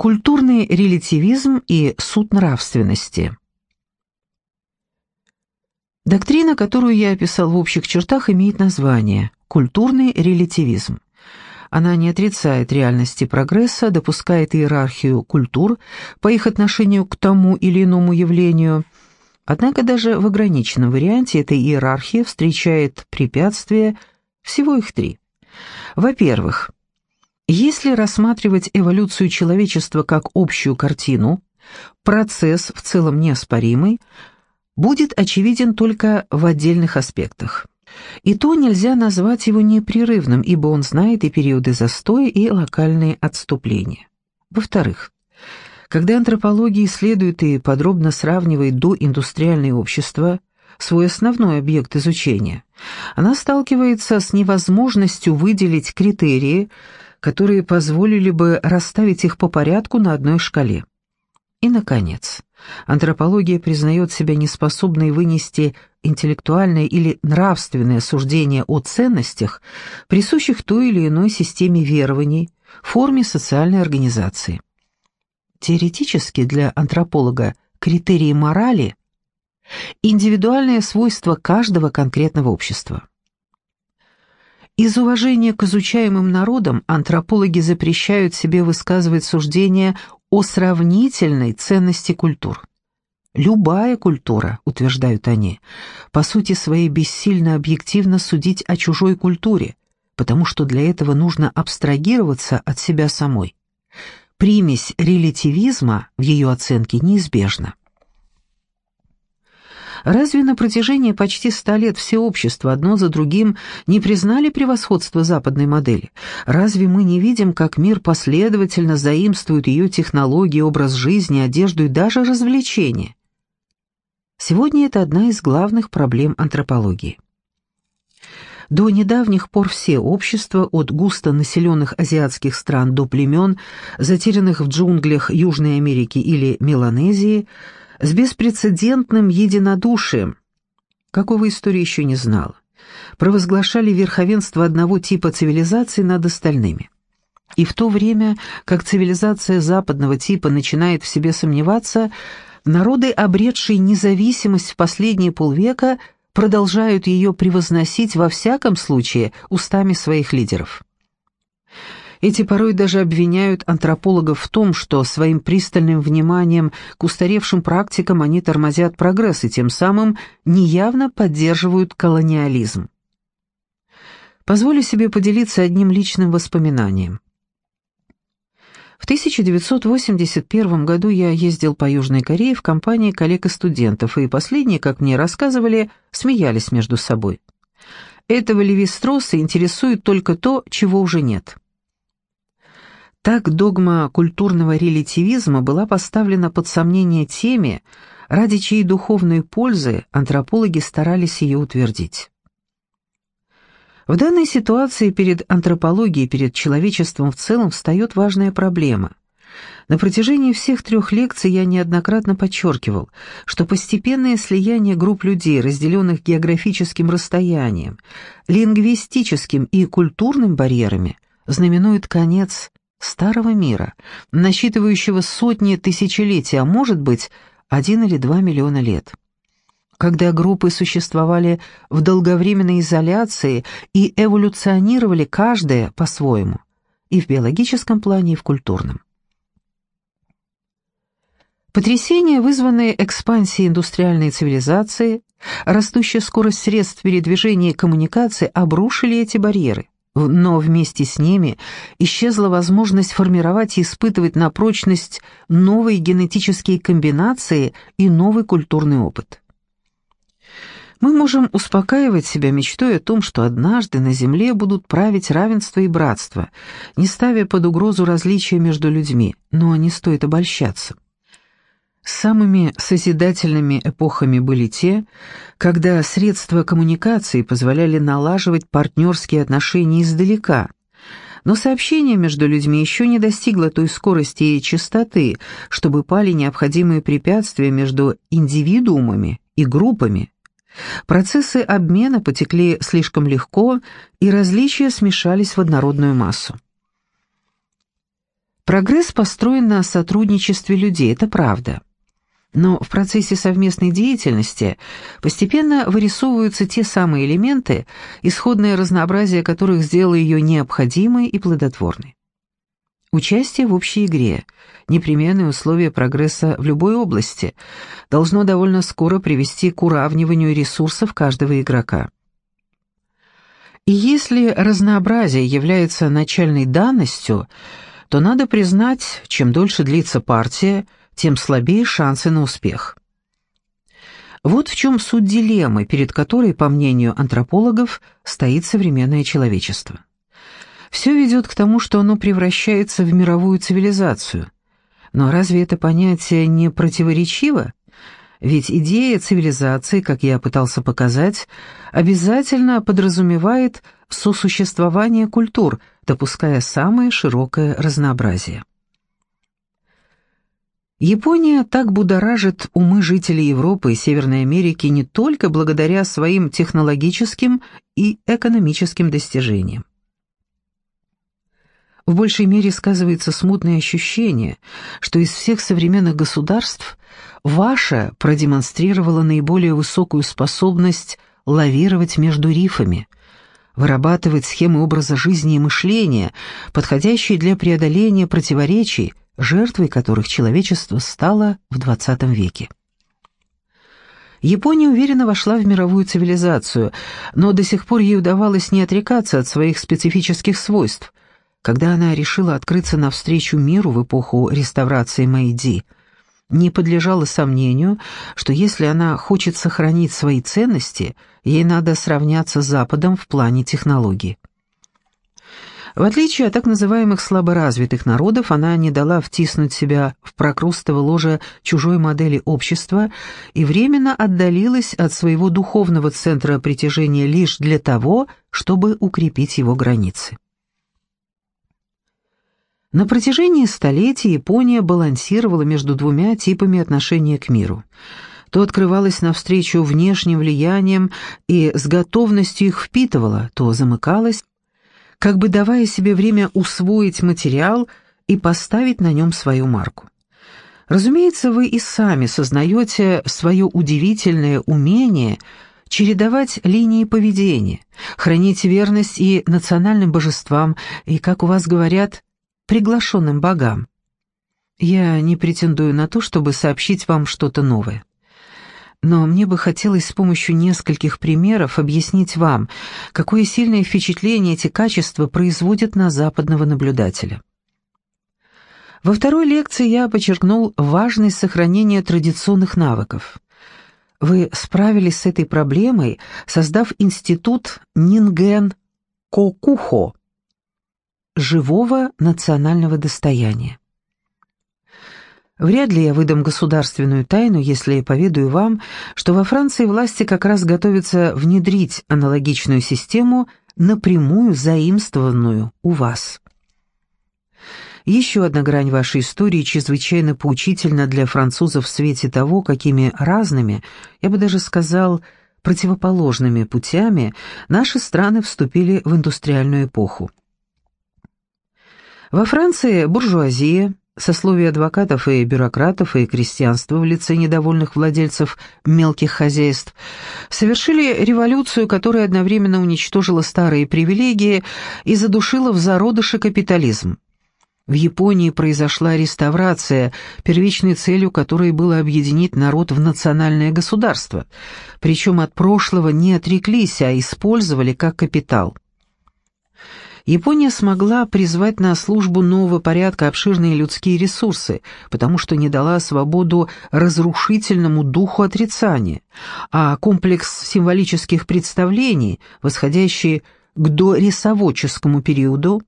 Культурный релятивизм и суд нравственности. Доктрина, которую я описал в общих чертах, имеет название «культурный релятивизм». Она не отрицает реальности прогресса, допускает иерархию культур по их отношению к тому или иному явлению. Однако даже в ограниченном варианте эта иерархия встречает препятствия, всего их три. Во-первых, если рассматривать эволюцию человечества как общую картину, процесс в целом неоспоримый, будет очевиден только в отдельных аспектах. И то нельзя назвать его непрерывным, ибо он знает и периоды застоя, и локальные отступления. Во-вторых, когда антропология исследует и подробно сравнивает доиндустриальное общество, свой основной объект изучения, она сталкивается с невозможностью выделить критерии, которые позволили бы расставить их по порядку на одной шкале. И, наконец, антропология признает себя неспособной вынести интеллектуальное или нравственное суждение о ценностях, присущих той или иной системе верований, форме социальной организации. Теоретически для антрополога критерии морали – индивидуальное свойство каждого конкретного общества. Из уважения к изучаемым народам антропологи запрещают себе высказывать суждения о сравнительной ценности культур. Любая культура, утверждают они, по сути своей бессильно объективно судить о чужой культуре, потому что для этого нужно абстрагироваться от себя самой. Примесь релятивизма в ее оценке неизбежна. Разве на протяжении почти ста лет все общества одно за другим не признали превосходство западной модели? Разве мы не видим, как мир последовательно заимствует ее технологии, образ жизни, одежду и даже развлечения? Сегодня это одна из главных проблем антропологии. До недавних пор все общества, от густо населенных азиатских стран до племен, затерянных в джунглях Южной Америки или Меланезии, с беспрецедентным единодушием, какого история еще не знала, провозглашали верховенство одного типа цивилизации над остальными. И в то время, как цивилизация западного типа начинает в себе сомневаться, народы, обретшие независимость в последние полвека, продолжают ее превозносить во всяком случае устами своих лидеров. Эти порой даже обвиняют антропологов в том, что своим пристальным вниманием к устаревшим практикам они тормозят прогресс и тем самым неявно поддерживают колониализм. Позволю себе поделиться одним личным воспоминанием. В 1981 году я ездил по Южной Корее в компании коллег и студентов, и последние, как мне рассказывали, смеялись между собой. Этого Леви-Стросса интересует только то, чего уже нет. Так догма культурного релятивизма была поставлена под сомнение теми, ради чьей духовной пользы антропологи старались ее утвердить. В данной ситуации перед антропологией, перед человечеством в целом встает важная проблема. На протяжении всех трех лекций я неоднократно подчеркивал, что постепенное слияние групп людей, разделенных географическим расстоянием, лингвистическим и культурным барьерами, знаменует конец старого мира, насчитывающего сотни тысячелетий, а может быть, один или два миллиона лет. Когда группы существовали в долговременной изоляции и эволюционировали каждая по-своему, и в биологическом плане, и в культурном. Потрясения, вызванные экспансией индустриальной цивилизации, растущая скорость средств передвижения и коммуникации обрушили эти барьеры но вместе с ними исчезла возможность формировать и испытывать на прочность новые генетические комбинации и новый культурный опыт. Мы можем успокаивать себя мечтой о том, что однажды на Земле будут править равенство и братство, не ставя под угрозу различия между людьми, но не стоит обольщаться. Самыми созидательными эпохами были те, когда средства коммуникации позволяли налаживать партнерские отношения издалека, но сообщение между людьми еще не достигло той скорости и частоты, чтобы пали необходимые препятствия между индивидуумами и группами. Процессы обмена потекли слишком легко, и различия смешались в однородную массу. Прогресс построен на сотрудничестве людей, это правда. Но в процессе совместной деятельности постепенно вырисовываются те самые элементы, исходное разнообразие которых сделало ее необходимой и плодотворной. Участие в общей игре, непременное условие прогресса в любой области, должно довольно скоро привести к уравниванию ресурсов каждого игрока. И если разнообразие является начальной данностью, то надо признать, чем дольше длится партия, тем слабее шансы на успех. Вот в чем суть дилеммы, перед которой, по мнению антропологов, стоит современное человечество. Все ведет к тому, что оно превращается в мировую цивилизацию. Но разве это понятие не противоречиво? Ведь идея цивилизации, как я пытался показать, обязательно подразумевает сосуществование культур, допуская самое широкое разнообразие. Япония так будоражит умы жителей Европы и Северной Америки не только благодаря своим технологическим и экономическим достижениям. В большей мере сказывается смутное ощущение, что из всех современных государств ваше продемонстрировало наиболее высокую способность лавировать между рифами, вырабатывать схемы образа жизни и мышления, подходящие для преодоления противоречий, жертвой которых человечество стало в XX веке. Япония уверенно вошла в мировую цивилизацию, но до сих пор ей удавалось не отрекаться от своих специфических свойств. Когда она решила открыться навстречу миру в эпоху реставрации Мэйди – не подлежало сомнению, что если она хочет сохранить свои ценности, ей надо сравняться с Западом в плане технологий. В отличие от так называемых слаборазвитых народов, она не дала втиснуть себя в прокрустово ложе чужой модели общества и временно отдалилась от своего духовного центра притяжения лишь для того, чтобы укрепить его границы. На протяжении столетий Япония балансировала между двумя типами отношения к миру. То открывалась навстречу внешним влияниям и с готовностью их впитывала, то замыкалась, как бы давая себе время усвоить материал и поставить на нем свою марку. Разумеется, вы и сами сознаете свое удивительное умение чередовать линии поведения, хранить верность и национальным божествам, и, как у вас говорят, приглашенным богам. Я не претендую на то, чтобы сообщить вам что-то новое. Но мне бы хотелось с помощью нескольких примеров объяснить вам, какое сильное впечатление эти качества производят на западного наблюдателя. Во второй лекции я подчеркнул важность сохранения традиционных навыков. Вы справились с этой проблемой, создав институт Нинген Кокухо, живого национального достояния. Вряд ли я выдам государственную тайну, если поведаю вам, что во Франции власти как раз готовятся внедрить аналогичную систему, напрямую заимствованную у вас. Еще одна грань вашей истории чрезвычайно поучительна для французов в свете того, какими разными, я бы даже сказал, противоположными путями наши страны вступили в индустриальную эпоху. Во Франции буржуазия, сословие адвокатов и бюрократов и крестьянство в лице недовольных владельцев мелких хозяйств совершили революцию, которая одновременно уничтожила старые привилегии и задушила в зародыше капитализм. В Японии произошла реставрация, первичной целью которой было объединить народ в национальное государство, причем от прошлого не отреклись, а использовали как капитал. Япония смогла призвать на службу нового порядка обширные людские ресурсы, потому что не дала свободу разрушительному духу отрицания, а комплекс символических представлений, восходящий к дорисоводческому периоду,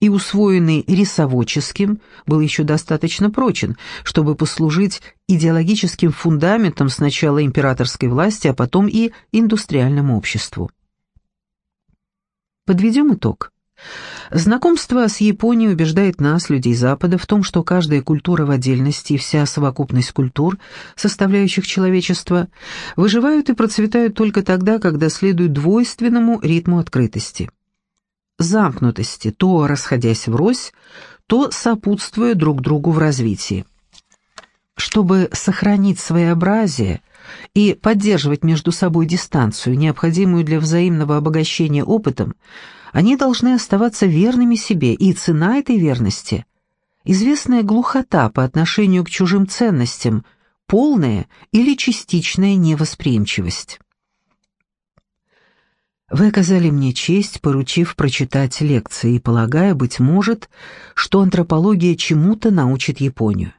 и усвоенный рисоводческим, был еще достаточно прочен, чтобы послужить идеологическим фундаментом сначала императорской власти, а потом и индустриальному обществу. Подведем итог. Знакомство с Японией убеждает нас, людей Запада, в том, что каждая культура в отдельности и вся совокупность культур, составляющих человечество, выживают и процветают только тогда, когда следуют двойственному ритму открытости. Замкнутости, то расходясь врозь, то сопутствуя друг другу в развитии. Чтобы сохранить своеобразие и поддерживать между собой дистанцию, необходимую для взаимного обогащения опытом, они должны оставаться верными себе, и цена этой верности – известная глухота по отношению к чужим ценностям, полная или частичная невосприимчивость. Вы оказали мне честь, поручив прочитать лекции, и полагая, быть может, что антропология чему-то научит Японию.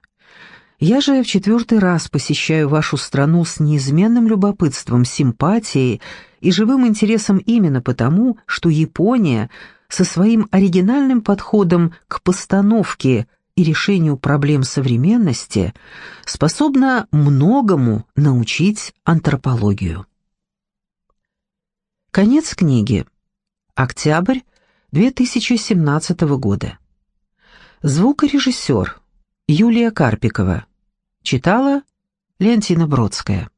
Я же в четвертый раз посещаю вашу страну с неизменным любопытством, симпатией и живым интересом именно потому, что Япония со своим оригинальным подходом к постановке и решению проблем современности способна многому научить антропологию. Конец книги. Октябрь 2017 года. Звукорежиссер Юлия Карпикова. Читала Леонтина Бродская.